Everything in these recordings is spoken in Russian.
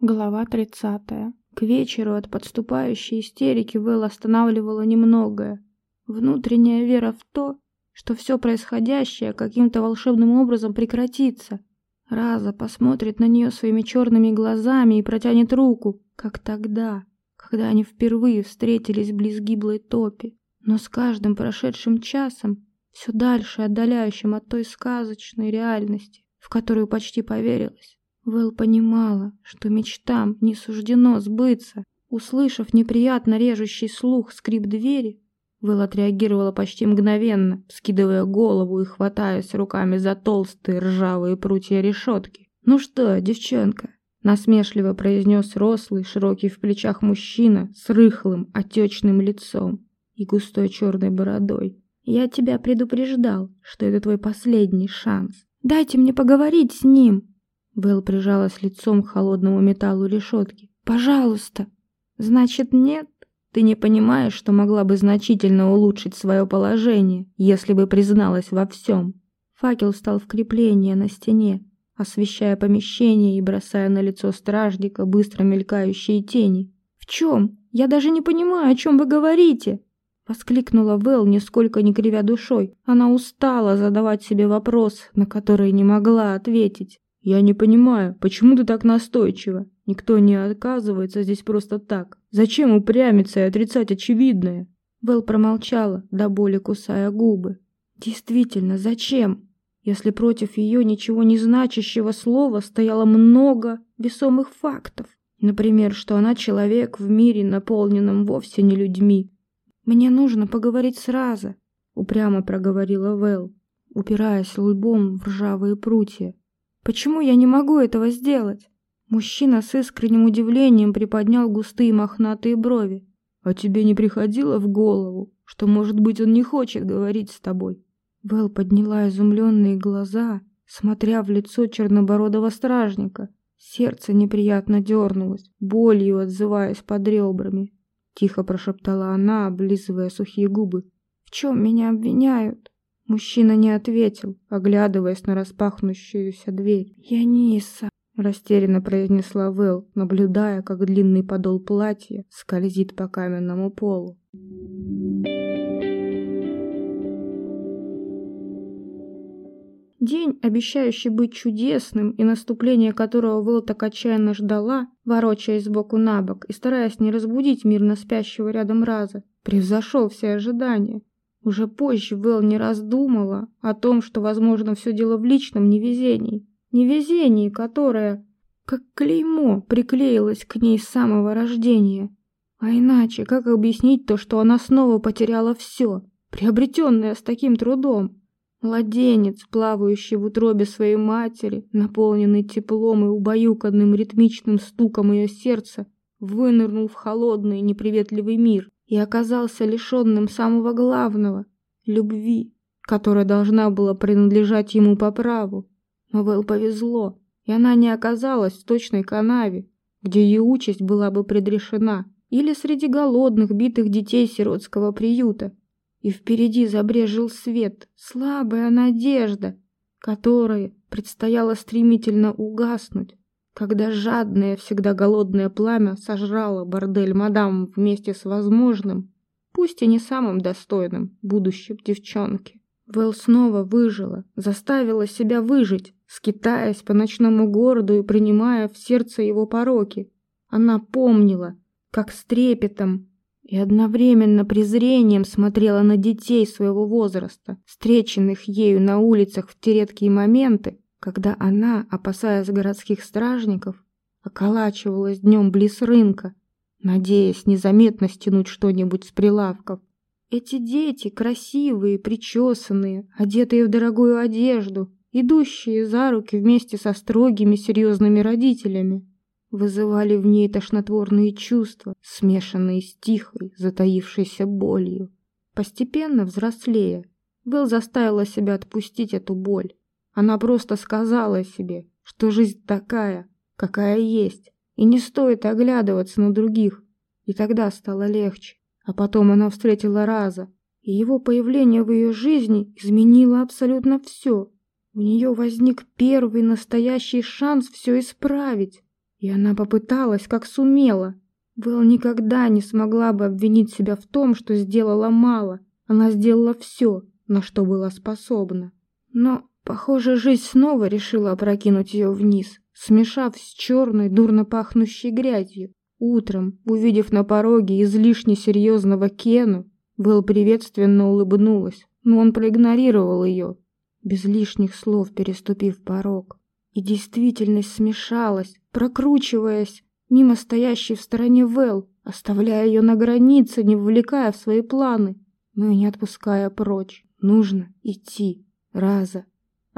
Глава 30. К вечеру от подступающей истерики Вэл останавливала немногое. Внутренняя вера в то, что все происходящее каким-то волшебным образом прекратится. Раза посмотрит на нее своими черными глазами и протянет руку, как тогда, когда они впервые встретились близ гиблой топи. Но с каждым прошедшим часом, все дальше отдаляющим от той сказочной реальности, в которую почти поверилась, Вэл понимала, что мечтам не суждено сбыться. Услышав неприятно режущий слух скрип двери, Вэл отреагировала почти мгновенно, скидывая голову и хватаясь руками за толстые ржавые прутья решетки. «Ну что, девчонка?» — насмешливо произнес рослый, широкий в плечах мужчина с рыхлым, отечным лицом и густой черной бородой. «Я тебя предупреждал, что это твой последний шанс. Дайте мне поговорить с ним!» Вэл прижалась лицом к холодному металлу решетки. «Пожалуйста!» «Значит, нет? Ты не понимаешь, что могла бы значительно улучшить свое положение, если бы призналась во всем?» Факел стал в крепление на стене, освещая помещение и бросая на лицо стражника быстро мелькающие тени. «В чем? Я даже не понимаю, о чем вы говорите!» Воскликнула Вэл, нисколько не кривя душой. Она устала задавать себе вопрос, на который не могла ответить. «Я не понимаю, почему ты так настойчива? Никто не отказывается здесь просто так. Зачем упрямиться и отрицать очевидное?» Вэл промолчала, до боли кусая губы. «Действительно, зачем? Если против ее ничего не значащего слова стояло много весомых фактов. Например, что она человек в мире, наполненном вовсе не людьми. «Мне нужно поговорить сразу», — упрямо проговорила Вэл, упираясь лбом в ржавые прутья. Почему я не могу этого сделать? Мужчина с искренним удивлением приподнял густые мохнатые брови. А тебе не приходило в голову, что, может быть, он не хочет говорить с тобой? Вэл подняла изумленные глаза, смотря в лицо чернобородого стражника. Сердце неприятно дернулось, болью отзываясь под ребрами. Тихо прошептала она, облизывая сухие губы. «В чем меня обвиняют?» Мужчина не ответил, оглядываясь на распахнущуюся дверь. «Я Ниса», — растерянно произнесла Вэл, наблюдая, как длинный подол платья скользит по каменному полу. День, обещающий быть чудесным, и наступление которого Вэл так отчаянно ждала, ворочаясь сбоку на бок и стараясь не разбудить мирно спящего рядом Раза, превзошел все ожидания. Уже позже Вэл не раз думала о том, что, возможно, все дело в личном невезении. Невезении, которое, как клеймо, приклеилось к ней с самого рождения. А иначе, как объяснить то, что она снова потеряла все, приобретенное с таким трудом? Младенец, плавающий в утробе своей матери, наполненный теплом и убаюканным ритмичным стуком ее сердца, вынырнул в холодный неприветливый мир, и оказался лишенным самого главного — любви, которая должна была принадлежать ему по праву. Но Вэл повезло, и она не оказалась в точной канаве, где ее участь была бы предрешена, или среди голодных, битых детей сиротского приюта. И впереди забрежил свет, слабая надежда, которая предстояло стремительно угаснуть, когда жадное, всегда голодное пламя сожрало бордель мадам вместе с возможным, пусть и не самым достойным, будущим девчонки. Вэл снова выжила, заставила себя выжить, скитаясь по ночному городу и принимая в сердце его пороки. Она помнила, как с трепетом и одновременно презрением смотрела на детей своего возраста, встреченных ею на улицах в те редкие моменты, когда она, опасаясь городских стражников, околачивалась днем близ рынка, надеясь незаметно стянуть что-нибудь с прилавков. Эти дети, красивые, причесанные, одетые в дорогую одежду, идущие за руки вместе со строгими серьезными родителями, вызывали в ней тошнотворные чувства, смешанные с тихой, затаившейся болью. Постепенно взрослея, Белл заставила себя отпустить эту боль. Она просто сказала себе, что жизнь такая, какая есть, и не стоит оглядываться на других. И тогда стало легче. А потом она встретила Раза, и его появление в ее жизни изменило абсолютно все. У нее возник первый настоящий шанс все исправить. И она попыталась, как сумела. Вэл никогда не смогла бы обвинить себя в том, что сделала мало. Она сделала все, на что была способна. Но, похоже, жизнь снова решила опрокинуть ее вниз, смешав с черной, дурно пахнущей грязью. Утром, увидев на пороге излишне серьезного Кену, Вэл приветственно улыбнулась, но он проигнорировал ее, без лишних слов переступив порог. И действительность смешалась, прокручиваясь мимо стоящей в стороне Вэл, оставляя ее на границе, не вовлекая в свои планы, но и не отпуская прочь. Нужно идти. Раза.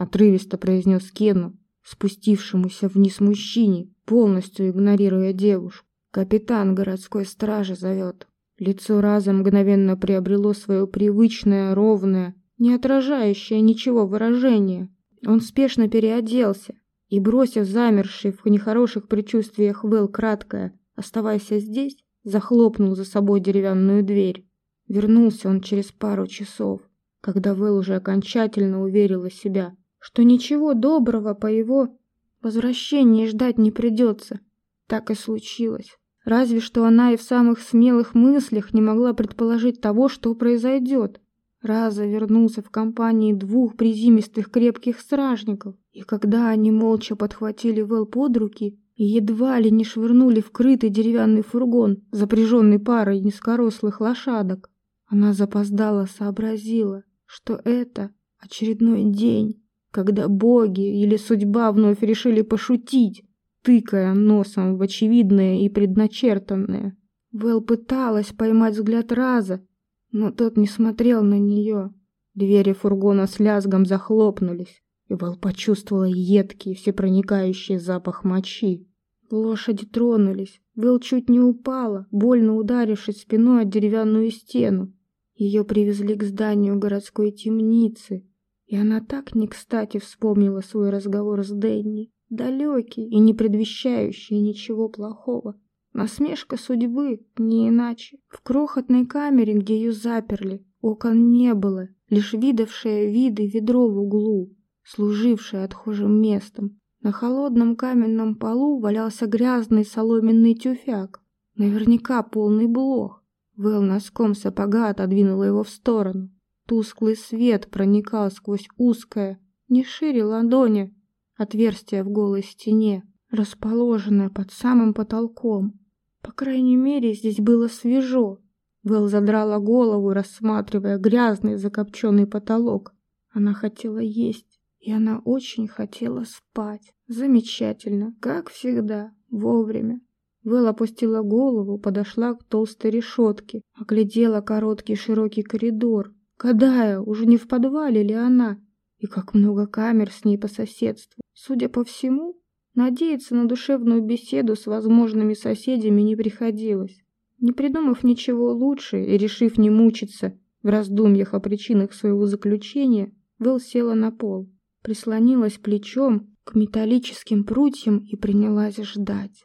Отрывисто произнес Кену, спустившемуся вниз мужчине, полностью игнорируя девушку. Капитан городской стражи зовет. Лицо Раза мгновенно приобрело свое привычное, ровное, не отражающее ничего выражение. Он спешно переоделся и, бросив замерший в нехороших предчувствиях Вэл краткое «Оставайся здесь», захлопнул за собой деревянную дверь. Вернулся он через пару часов когда Вэл уже окончательно уверила себя, что ничего доброго по его возвращении ждать не придется. Так и случилось. Разве что она и в самых смелых мыслях не могла предположить того, что произойдет. Раза вернулся в компании двух призимистых крепких стражников, и когда они молча подхватили Вэл под руки и едва ли не швырнули в крытый деревянный фургон, запряженный парой низкорослых лошадок, она запоздала сообразила, что это очередной день, когда боги или судьба вновь решили пошутить, тыкая носом в очевидное и предначертанное. Вэл пыталась поймать взгляд Раза, но тот не смотрел на нее. Двери фургона с лязгом захлопнулись, и Вэл почувствовала едкий, всепроникающий запах мочи. Лошади тронулись. Вэл чуть не упала, больно ударившись спиной о деревянную стену. Ее привезли к зданию городской темницы, и она так не кстати вспомнила свой разговор с Дэнни, далекий и не предвещающий ничего плохого. Насмешка судьбы, не иначе. В крохотной камере, где ее заперли, окон не было, лишь видавшее виды ведро в углу, служившее отхожим местом. На холодном каменном полу валялся грязный соломенный тюфяк, наверняка полный блох. Вэл носком сапога отодвинула его в сторону. Тусклый свет проникал сквозь узкое, не шире ладони, отверстие в голой стене, расположенное под самым потолком. По крайней мере, здесь было свежо. Вэл задрала голову, рассматривая грязный закопченный потолок. Она хотела есть, и она очень хотела спать. Замечательно, как всегда, вовремя. Вэл опустила голову, подошла к толстой решетке, оглядела короткий широкий коридор. Гадая, уже не в подвале ли она? И как много камер с ней по соседству. Судя по всему, надеяться на душевную беседу с возможными соседями не приходилось. Не придумав ничего лучше и решив не мучиться в раздумьях о причинах своего заключения, Вэл села на пол, прислонилась плечом к металлическим прутьям и принялась ждать.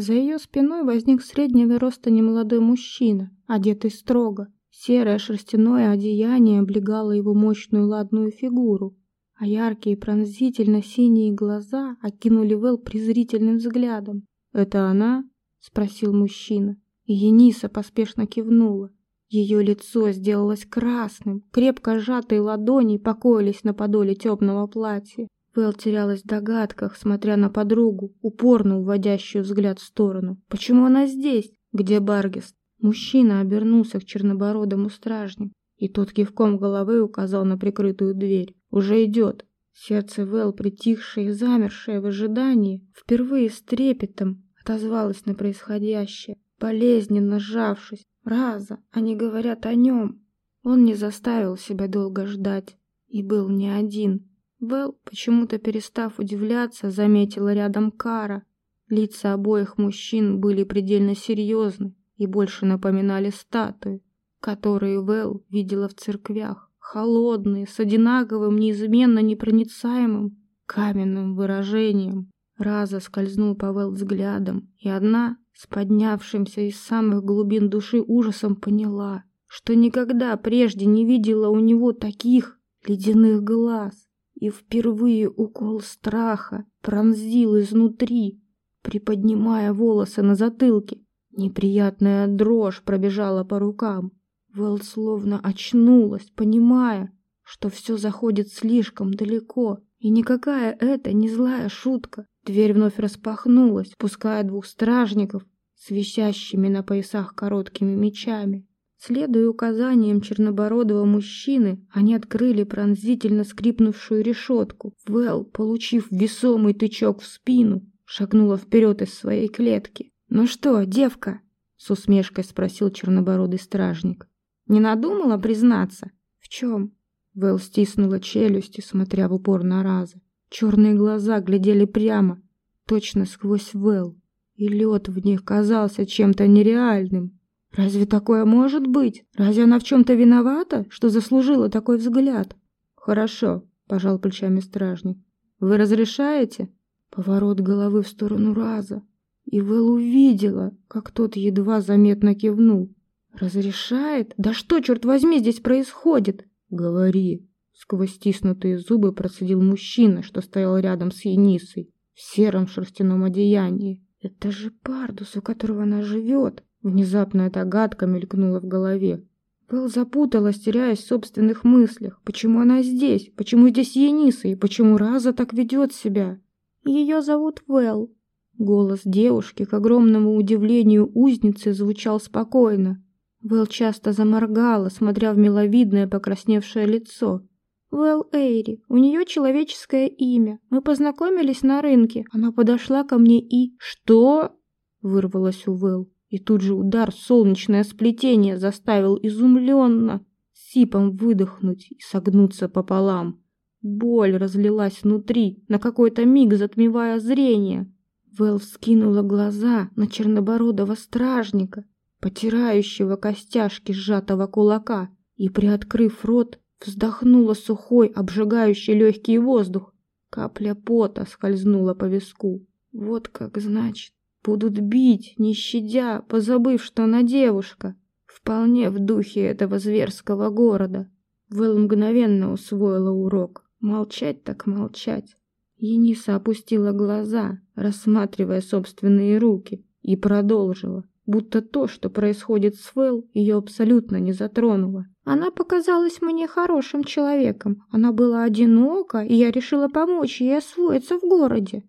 За ее спиной возник среднего роста немолодой мужчина, одетый строго. Серое шерстяное одеяние облегало его мощную ладную фигуру, а яркие пронзительно-синие глаза окинули Вэл презрительным взглядом. «Это она?» — спросил мужчина. И Ениса поспешно кивнула. Ее лицо сделалось красным, крепко сжатые ладони покоились на подоле темного платья. Вэл терялась в догадках, смотря на подругу, упорно уводящую взгляд в сторону. Почему она здесь? Где Баргест? Мужчина обернулся к чернобородому стражнику, и тот кивком головы указал на прикрытую дверь. Уже идет. Сердце Вэл, притихшее и замершее в ожидании, впервые с трепетом отозвалось на происходящее, болезненно сжавшись. Раза, они говорят о нем. Он не заставил себя долго ждать и был не один. Вэл, почему-то перестав удивляться, заметила рядом Кара. Лица обоих мужчин были предельно серьезны и больше напоминали статуи, которые Вэл видела в церквях, холодные, с одинаковым, неизменно непроницаемым каменным выражением. Раза скользнул по Вэл взглядом, и одна, с поднявшимся из самых глубин души ужасом, поняла, что никогда прежде не видела у него таких ледяных глаз. И впервые укол страха пронзил изнутри, приподнимая волосы на затылке. Неприятная дрожь пробежала по рукам. Вэл словно очнулась, понимая, что все заходит слишком далеко, и никакая это не злая шутка. Дверь вновь распахнулась, пуская двух стражников с висящими на поясах короткими мечами. Следуя указаниям чернобородого мужчины, они открыли пронзительно скрипнувшую решетку. Вэл, получив весомый тычок в спину, шагнула вперед из своей клетки. «Ну что, девка?» — с усмешкой спросил чернобородый стражник. «Не надумала признаться?» «В чем?» Вэл стиснула челюсти, смотря в упор на Раза. Черные глаза глядели прямо, точно сквозь Вэл, и лед в них казался чем-то нереальным. Разве такое может быть? Разве она в чем-то виновата, что заслужила такой взгляд? Хорошо, пожал плечами стражник. Вы разрешаете? Поворот головы в сторону Раза. И Вэл увидела, как тот едва заметно кивнул. «Разрешает? Да что, черт возьми, здесь происходит?» «Говори!» Сквозь стиснутые зубы процедил мужчина, что стоял рядом с Енисой, в сером шерстяном одеянии. «Это же Пардус, у которого она живет!» Внезапно эта гадка мелькнула в голове. Вэл запуталась, теряясь в собственных мыслях. Почему она здесь? Почему здесь Ениса? И почему Раза так ведет себя? Ее зовут Вэл. Голос девушки, к огромному удивлению узницы, звучал спокойно. Вэл часто заморгала, смотря в миловидное покрасневшее лицо. Вэл Эйри, у нее человеческое имя. Мы познакомились на рынке. Она подошла ко мне и... Что? Вырвалось у Вэл. И тут же удар солнечное сплетение заставил изумленно сипом выдохнуть и согнуться пополам. Боль разлилась внутри, на какой-то миг затмевая зрение. Вэл вскинула глаза на чернобородого стражника, потирающего костяшки сжатого кулака, и, приоткрыв рот, вздохнула сухой, обжигающий легкий воздух. Капля пота скользнула по виску. Вот как значит. Будут бить, не щадя, позабыв, что она девушка. Вполне в духе этого зверского города. Вэл мгновенно усвоила урок. Молчать так молчать. Ениса опустила глаза, рассматривая собственные руки, и продолжила будто то, что происходит с Вэл, ее абсолютно не затронуло. Она показалась мне хорошим человеком. Она была одинока, и я решила помочь ей освоиться в городе.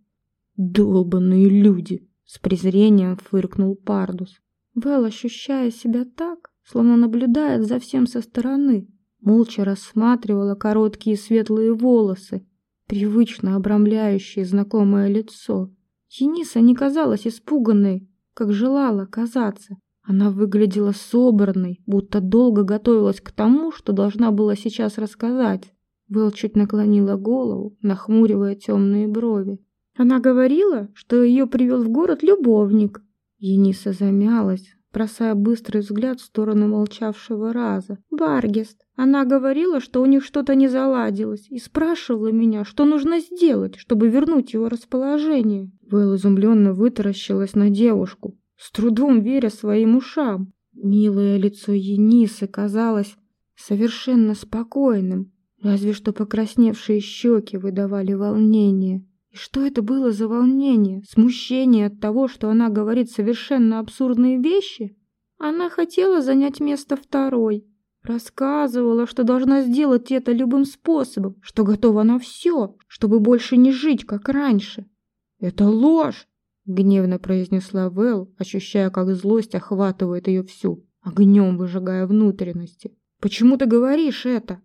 «Долбанные люди!» — с презрением фыркнул Пардус. Вэл, ощущая себя так, словно наблюдает за всем со стороны, молча рассматривала короткие светлые волосы, привычно обрамляющие знакомое лицо. Тениса не казалась испуганной, как желала казаться. Она выглядела собранной, будто долго готовилась к тому, что должна была сейчас рассказать. Вэл чуть наклонила голову, нахмуривая темные брови. Она говорила, что ее привел в город любовник. Ениса замялась, бросая быстрый взгляд в сторону молчавшего Раза. «Баргест. Она говорила, что у них что-то не заладилось, и спрашивала меня, что нужно сделать, чтобы вернуть его расположение». Вэл изумленно вытаращилась на девушку, с трудом веря своим ушам. Милое лицо Енисы казалось совершенно спокойным, разве что покрасневшие щеки выдавали волнение. И что это было за волнение? Смущение от того, что она говорит совершенно абсурдные вещи? Она хотела занять место второй. Рассказывала, что должна сделать это любым способом, что готова на все, чтобы больше не жить, как раньше. «Это ложь!» — гневно произнесла Вэл, ощущая, как злость охватывает ее всю, огнем выжигая внутренности. «Почему ты говоришь это?»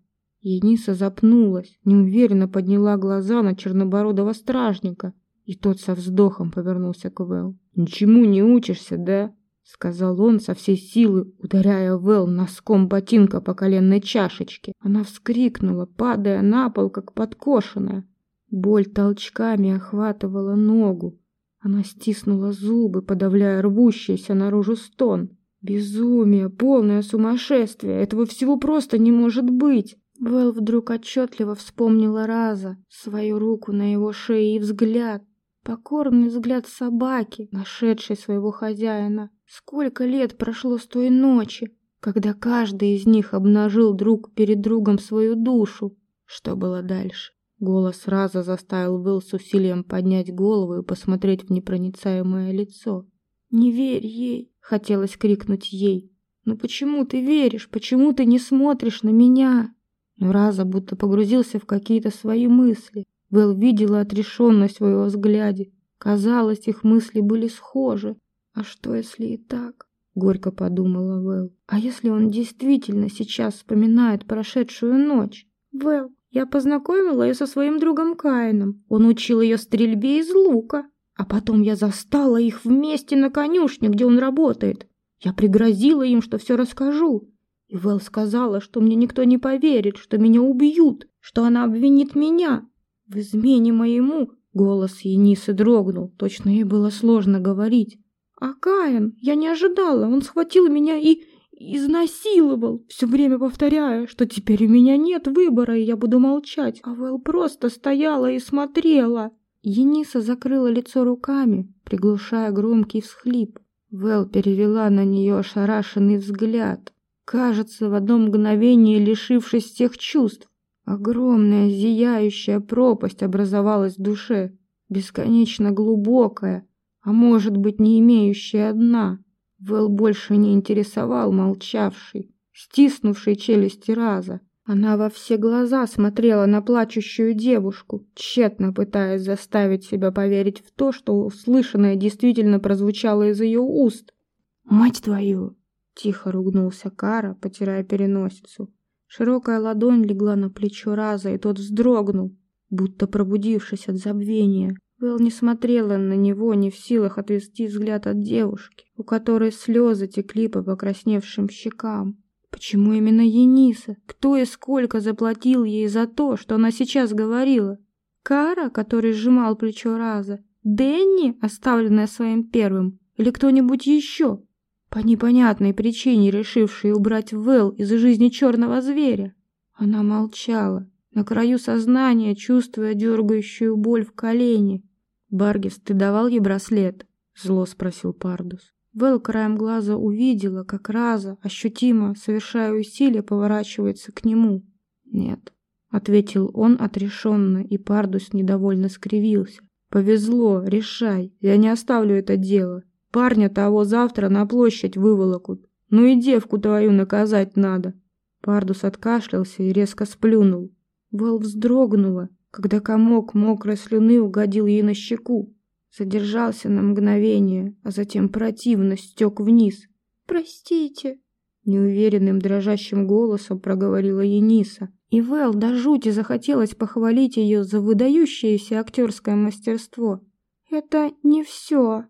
Ениса запнулась, неуверенно подняла глаза на чернобородого стражника, и тот со вздохом повернулся к Вэл. «Ничему не учишься, да?» — сказал он со всей силы, ударяя Вэл носком ботинка по коленной чашечке. Она вскрикнула, падая на пол, как подкошенная. Боль толчками охватывала ногу. Она стиснула зубы, подавляя рвущийся наружу стон. «Безумие, полное сумасшествие! Этого всего просто не может быть!» Вэл вдруг отчетливо вспомнила Раза, свою руку на его шее и взгляд. Покорный взгляд собаки, нашедшей своего хозяина. Сколько лет прошло с той ночи, когда каждый из них обнажил друг перед другом свою душу. Что было дальше? Голос сразу заставил Вилл с усилием поднять голову и посмотреть в непроницаемое лицо. «Не верь ей!» — хотелось крикнуть ей. «Ну почему ты веришь? Почему ты не смотришь на меня?» Раза будто погрузился в какие-то свои мысли. Вэл видела отрешенность в его взгляде. Казалось, их мысли были схожи. «А что, если и так?» — горько подумала Вэл. «А если он действительно сейчас вспоминает прошедшую ночь? Вэл, я познакомила ее со своим другом Каином. Он учил ее стрельбе из лука. А потом я застала их вместе на конюшне, где он работает. Я пригрозила им, что все расскажу. И Вэл сказала, что мне никто не поверит, что меня убьют, что она обвинит меня в измене моему. Голос Енисы дрогнул, точно ей было сложно говорить. А Каин, я не ожидала, он схватил меня и изнасиловал, все время повторяя, что теперь у меня нет выбора, и я буду молчать. А Вэл просто стояла и смотрела. Ениса закрыла лицо руками, приглушая громкий всхлип. Вэл перевела на нее ошарашенный взгляд, кажется, в одно мгновение лишившись всех чувств. Огромная зияющая пропасть образовалась в душе, бесконечно глубокая, а может быть не имеющая дна. Вэл больше не интересовал молчавший, стиснувший челюсти раза. Она во все глаза смотрела на плачущую девушку, тщетно пытаясь заставить себя поверить в то, что услышанное действительно прозвучало из ее уст. «Мать твою!» — тихо ругнулся Кара, потирая переносицу. Широкая ладонь легла на плечо Раза, и тот вздрогнул, будто пробудившись от забвения. Вэл не смотрела на него, не в силах отвести взгляд от девушки, у которой слезы текли по покрасневшим щекам. Почему именно Ениса? Кто и сколько заплатил ей за то, что она сейчас говорила? Кара, который сжимал плечо Раза? Дэнни, оставленная своим первым? Или кто-нибудь еще? По непонятной причине решивший убрать Вэл из жизни черного зверя. Она молчала, на краю сознания, чувствуя дергающую боль в колене. «Баргис, ты давал ей браслет?» — зло спросил Пардус. Вэл краем глаза увидела, как Раза, ощутимо, совершая усилия, поворачивается к нему. «Нет», — ответил он отрешенно, и Пардус недовольно скривился. «Повезло, решай, я не оставлю это дело. Парня того завтра на площадь выволокут. Ну и девку твою наказать надо». Пардус откашлялся и резко сплюнул. Вэл вздрогнула, когда комок мокрой слюны угодил ей на щеку задержался на мгновение, а затем противно стек вниз. «Простите», — неуверенным дрожащим голосом проговорила Ениса. И Вэл до жути захотелось похвалить ее за выдающееся актерское мастерство. «Это не все».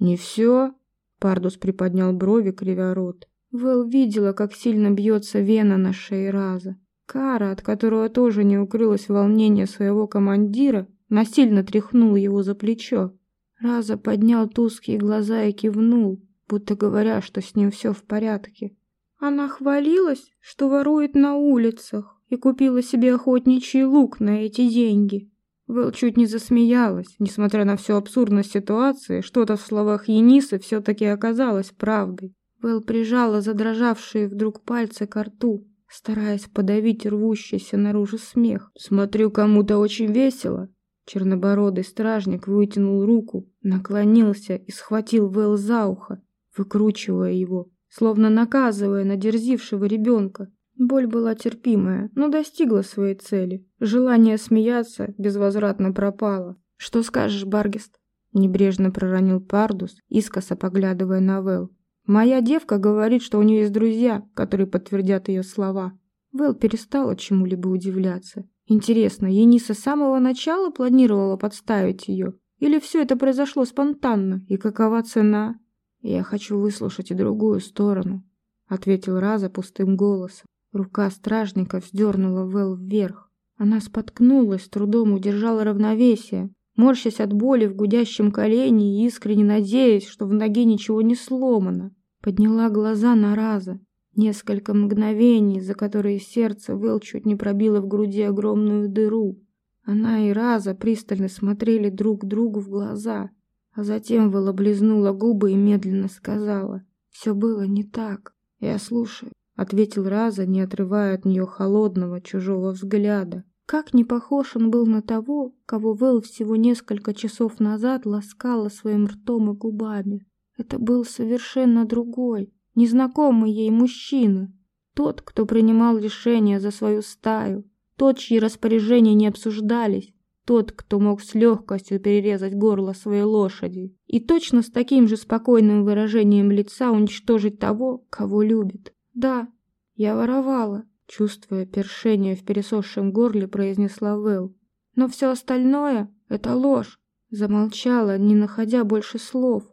«Не все?» — Пардус приподнял брови, кривя рот. Вэл видела, как сильно бьется вена на шее Раза. Кара, от которого тоже не укрылось волнение своего командира, насильно тряхнул его за плечо. Раза поднял туские глаза и кивнул, будто говоря, что с ним все в порядке. Она хвалилась, что ворует на улицах и купила себе охотничий лук на эти деньги. Вэл чуть не засмеялась, несмотря на всю абсурдность ситуации, что-то в словах Енисы все-таки оказалось правдой. Вэл прижала задрожавшие вдруг пальцы к рту, стараясь подавить рвущийся наружу смех. «Смотрю, кому-то очень весело», Чернобородый стражник вытянул руку, наклонился и схватил Вэл за ухо, выкручивая его, словно наказывая надерзившего ребенка. Боль была терпимая, но достигла своей цели. Желание смеяться безвозвратно пропало. «Что скажешь, Баргест?» — небрежно проронил Пардус, искоса поглядывая на Вэл. «Моя девка говорит, что у нее есть друзья, которые подтвердят ее слова». Вэл перестала чему-либо удивляться. Интересно, Ениса с самого начала планировала подставить ее? Или все это произошло спонтанно? И какова цена? Я хочу выслушать и другую сторону, ответил Раза пустым голосом. Рука стражника вздернула Вэл вверх. Она споткнулась, трудом удержала равновесие, морщась от боли в гудящем колене и искренне надеясь, что в ноге ничего не сломано. Подняла глаза на Раза. Несколько мгновений, за которые сердце Вэл чуть не пробило в груди огромную дыру. Она и Раза пристально смотрели друг другу в глаза, а затем Вэл облизнула губы и медленно сказала. «Все было не так. Я слушаю». Ответил Раза, не отрывая от нее холодного чужого взгляда. Как не похож он был на того, кого Вэл всего несколько часов назад ласкала своим ртом и губами. Это был совершенно другой, незнакомый ей мужчина. Тот, кто принимал решения за свою стаю, тот, чьи распоряжения не обсуждались, тот, кто мог с легкостью перерезать горло своей лошади и точно с таким же спокойным выражением лица уничтожить того, кого любит. Да, я воровала, Чувствуя першение в пересохшем горле, произнесла Вэл. «Но все остальное — это ложь!» Замолчала, не находя больше слов.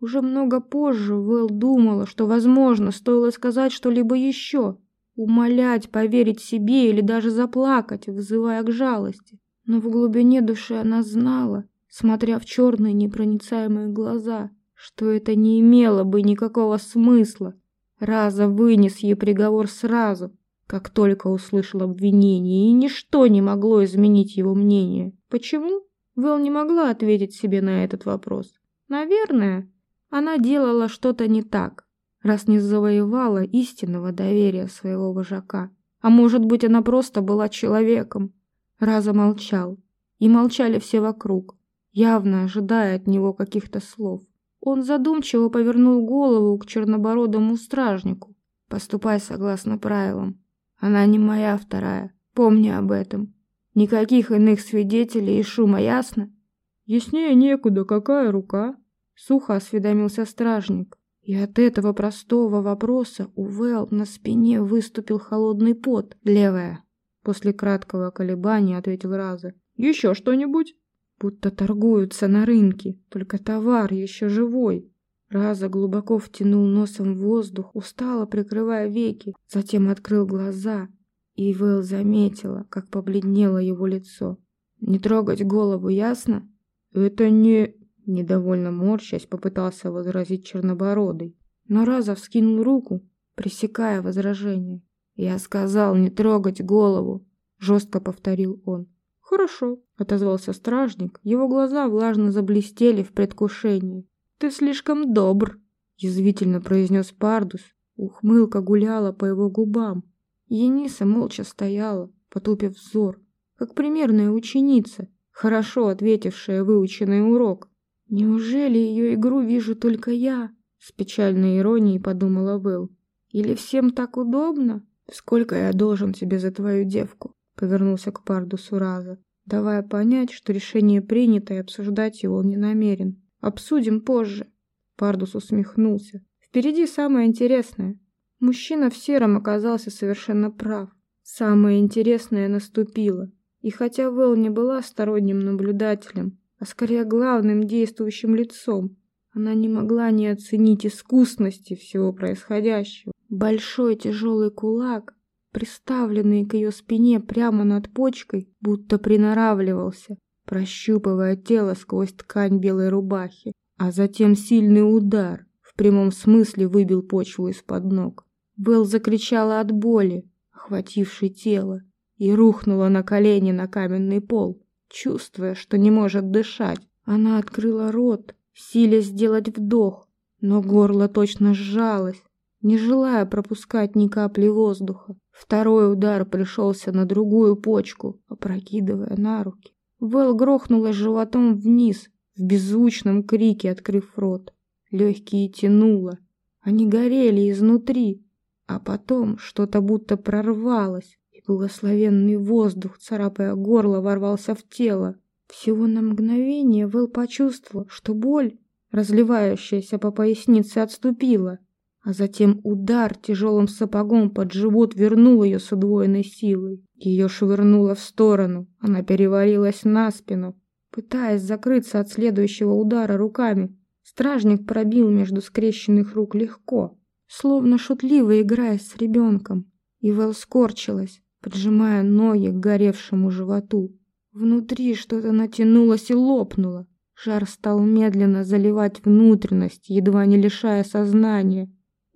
Уже много позже Вэл думала, что, возможно, стоило сказать что-либо еще, умолять, поверить себе или даже заплакать, вызывая к жалости. Но в глубине души она знала, смотря в черные непроницаемые глаза, что это не имело бы никакого смысла. Раза вынес ей приговор сразу, как только услышал обвинение, и ничто не могло изменить его мнение. Почему? Вэл не могла ответить себе на этот вопрос. Наверное, она делала что-то не так, раз не завоевала истинного доверия своего вожака. А может быть, она просто была человеком. Раза молчал, и молчали все вокруг, явно ожидая от него каких-то слов. Он задумчиво повернул голову к чернобородому стражнику. «Поступай согласно правилам. Она не моя вторая. Помни об этом. Никаких иных свидетелей и шума, ясно? Яснее некуда, какая рука? Сухо осведомился стражник. И от этого простого вопроса у Вэл на спине выступил холодный пот. Левая. После краткого колебания ответил Раза. Еще что-нибудь? Будто торгуются на рынке, только товар еще живой. Раза глубоко втянул носом в воздух, устало прикрывая веки, затем открыл глаза, и Вэл заметила, как побледнело его лицо. «Не трогать голову, ясно?» «Это не...» Недовольно морщась, попытался возразить Чернобородый. Но Раза вскинул руку, пресекая возражение. «Я сказал не трогать голову», — жестко повторил он. «Хорошо», — отозвался стражник. Его глаза влажно заблестели в предвкушении. «Ты слишком добр», — язвительно произнес Пардус. Ухмылка гуляла по его губам. Ениса молча стояла, потупив взор, как примерная ученица, хорошо ответившая выученный урок. «Неужели ее игру вижу только я?» — с печальной иронией подумала Вэл. «Или всем так удобно? Сколько я должен тебе за твою девку?» — повернулся к Пардусу Раза, давая понять, что решение принято и обсуждать его он не намерен. Обсудим позже. Пардус усмехнулся. Впереди самое интересное. Мужчина в сером оказался совершенно прав. Самое интересное наступило. И хотя Вэл не была сторонним наблюдателем, а скорее главным действующим лицом, она не могла не оценить искусности всего происходящего. Большой тяжелый кулак, приставленный к ее спине прямо над почкой, будто приноравливался, прощупывая тело сквозь ткань белой рубахи, а затем сильный удар в прямом смысле выбил почву из-под ног. Белл закричала от боли, охватившей тело, и рухнула на колени на каменный пол, чувствуя, что не может дышать. Она открыла рот, силясь сделать вдох, но горло точно сжалось, не желая пропускать ни капли воздуха. Второй удар пришелся на другую почку, опрокидывая на руки. Вэл грохнулась животом вниз, в беззвучном крике открыв рот. Легкие тянуло. Они горели изнутри, а потом что-то будто прорвалось, и благословенный воздух, царапая горло, ворвался в тело. Всего на мгновение Вэл почувствовал, что боль, разливающаяся по пояснице, отступила, а затем удар тяжелым сапогом под живот вернул ее с удвоенной силой. Ее швырнуло в сторону, она перевалилась на спину, пытаясь закрыться от следующего удара руками. Стражник пробил между скрещенных рук легко, словно шутливо играя с ребенком, и Вэл скорчилась, поджимая ноги к горевшему животу. Внутри что-то натянулось и лопнуло. Жар стал медленно заливать внутренность, едва не лишая сознания.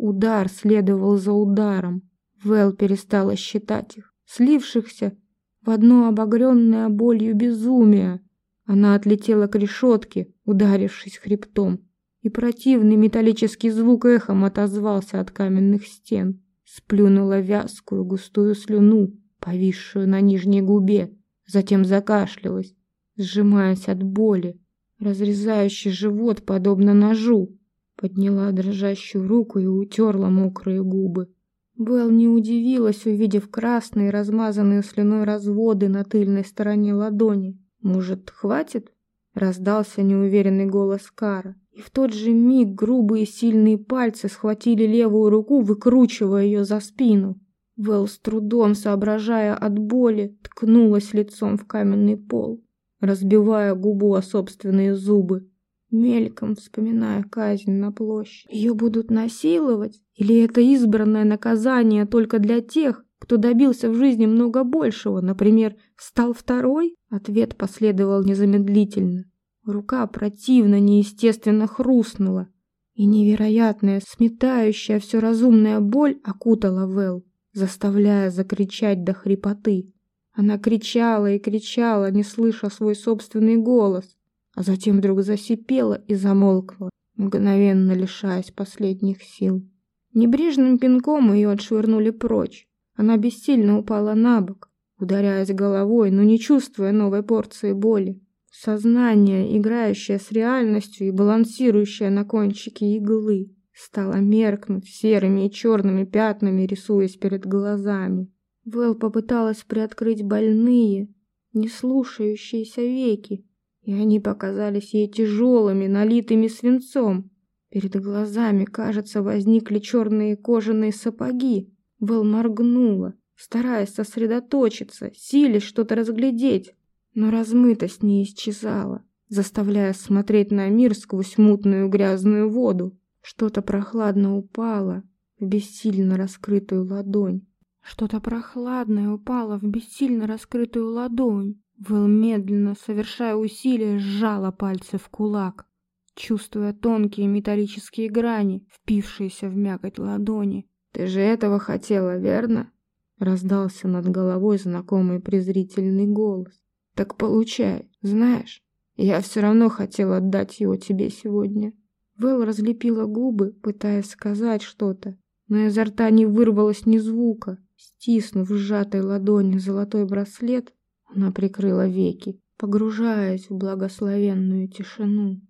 Удар следовал за ударом. Вэл перестала считать их, слившихся в одно обогренное болью безумие. Она отлетела к решетке, ударившись хребтом, и противный металлический звук эхом отозвался от каменных стен. сплюнула вязкую густую слюну, повисшую на нижней губе, затем закашлялась, сжимаясь от боли, разрезающий живот подобно ножу. Подняла дрожащую руку и утерла мокрые губы. Белл не удивилась, увидев красные, размазанные слюной разводы на тыльной стороне ладони. «Может, хватит?» — раздался неуверенный голос Кара. И в тот же миг грубые сильные пальцы схватили левую руку, выкручивая ее за спину. Вэл с трудом, соображая от боли, ткнулась лицом в каменный пол, разбивая губу о собственные зубы мельком вспоминая казнь на площади. Ее будут насиловать? Или это избранное наказание только для тех, кто добился в жизни много большего, например, стал второй? Ответ последовал незамедлительно. Рука противно, неестественно хрустнула, и невероятная, сметающая все разумная боль окутала Вэл, заставляя закричать до хрипоты. Она кричала и кричала, не слыша свой собственный голос, а затем вдруг засипела и замолкла, мгновенно лишаясь последних сил. Небрежным пинком ее отшвырнули прочь. Она бессильно упала на бок, ударяясь головой, но не чувствуя новой порции боли. Сознание, играющее с реальностью и балансирующее на кончике иглы, стало меркнуть серыми и черными пятнами, рисуясь перед глазами. Вэл попыталась приоткрыть больные, не слушающиеся веки, и они показались ей тяжелыми, налитыми свинцом. Перед глазами, кажется, возникли черные кожаные сапоги. Вэл моргнула, стараясь сосредоточиться, силясь что-то разглядеть, но размытость не исчезала, заставляя смотреть на мир сквозь мутную грязную воду. Что-то прохладно упало в бессильно раскрытую ладонь. Что-то прохладное упало в бессильно раскрытую ладонь. Вэл медленно, совершая усилия, сжала пальцы в кулак, чувствуя тонкие металлические грани, впившиеся в мякоть ладони. «Ты же этого хотела, верно?» Раздался над головой знакомый презрительный голос. «Так получай, знаешь, я все равно хотела отдать его тебе сегодня». Вэл разлепила губы, пытаясь сказать что-то, но изо рта не вырвалось ни звука. Стиснув сжатой ладони золотой браслет, она прикрыла веки, погружаясь в благословенную тишину.